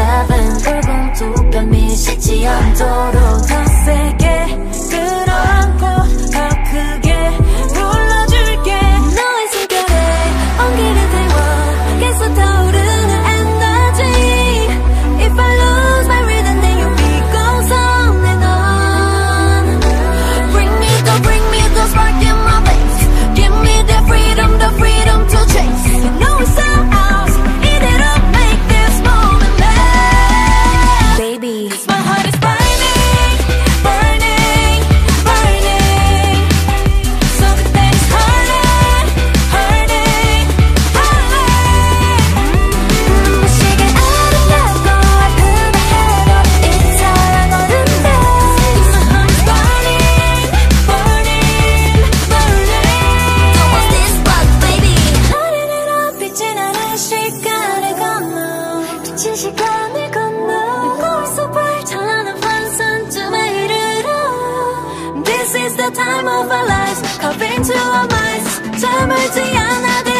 heaven 붉은 두 별미 식지 않도록 the time of our lives, carved into our minds. 젊을 지 another.